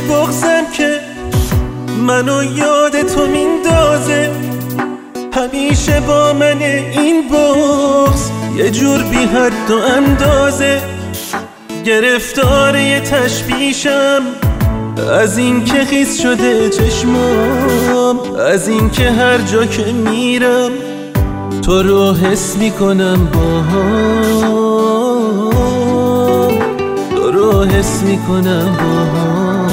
بغزم که منو یاد تو میندازه. همیشه با من این بغز یه جور بی حد و اندازه. گرفتار یه تشبیشم از این که خیس شده چشمام از این که هر جا که میرم تو رو حس می‌کنم باها تو حس می‌کنم باها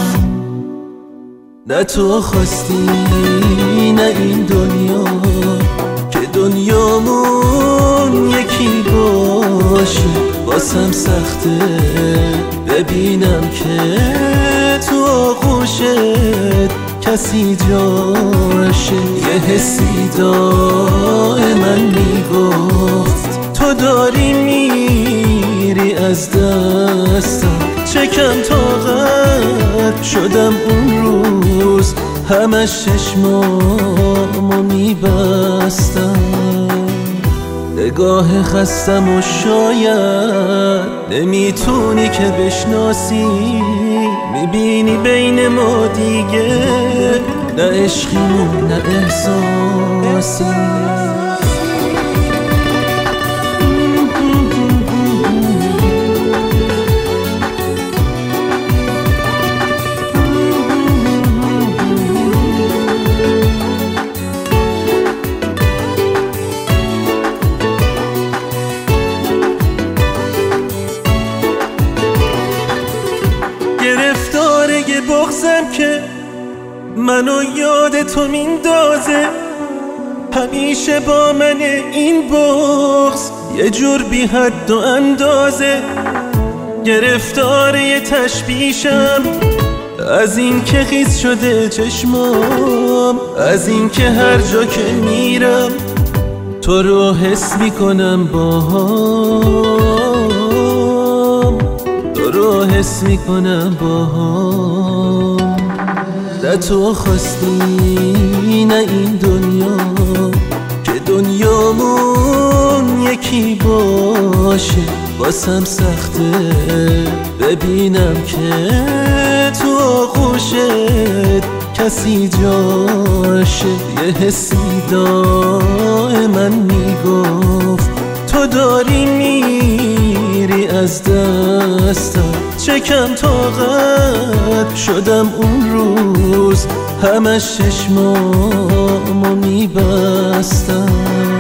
نه تو خواستی نه این دنیا. که دنیامون یکی باشه واسم سخته. ببینم که تو آغوشت کسی جاشه. یه حسی من می‌گفت. تو داری میری از دستم. چکم طاقت شدم اون روز. همش چشمامو میبستم. نگاه خستم و شاید نمی‌تونی که بشناسی. می‌بینی بین ما دیگه. نه عشقی نه احساسی. گرفتاره بغزم که منو یاد تو میندازه. همیشه با من این بغز یه جور بی حد و اندازه. گرفتار یه تشبیشم از این که خیس شده چشمام از این که هر جا که میرم تو رو حس می‌کنم باهام. حس می‌کنم باهام. نه تو خواستی نه این دنیا. که دنیامون یکی باشه واسم سخته. ببینم که تو آغوشت کسی جاشه. یه حسی من می‌گفت تو داری میری از دستم چکم شدم اون روز. همش چشمامو میبستم.